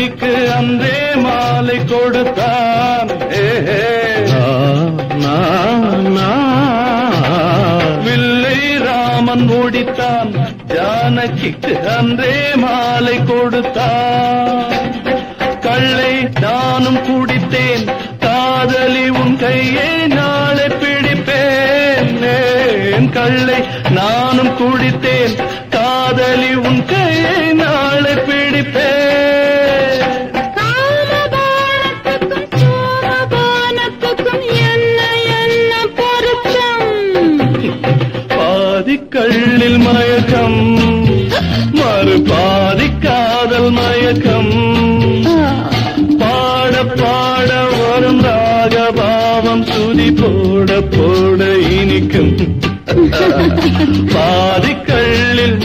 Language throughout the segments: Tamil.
அழகிக்கு அன்றே மாலை கொடுத்தான். வில்லை ராமன் ஓடித்தான். ஜானகிக்கு அன்றே மாலை கொடுத்தான். கள்ளை நானும் குடித்தேன். காதலி உன் கையை நாளை பிடிப்பேன். கள்ளை நானும் குடித்தேன். காதலி உன் கையை நாளை பிடிப்பேன். கள்ளில் மயக்கம் மறு பாதி காதல் மயக்கம் பாட பாட வரும் ராகபாவம் துதி போட போட இனிக்கும் பாதி கள்ளில்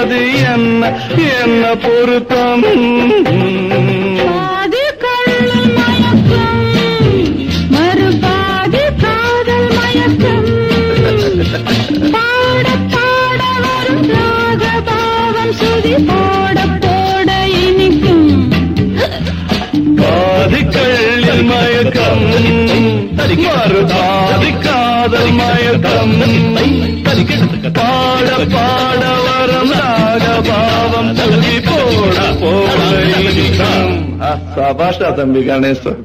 அது என்ன என்ன பொருத்தம்? பாதி கள்ளு மயக்கம். மறுபாதி காதல் மயக்கம் பாட பாட வரம் ராக பாவம் தள்ளி போட போட சபாஷா தம்பி கணேசன்.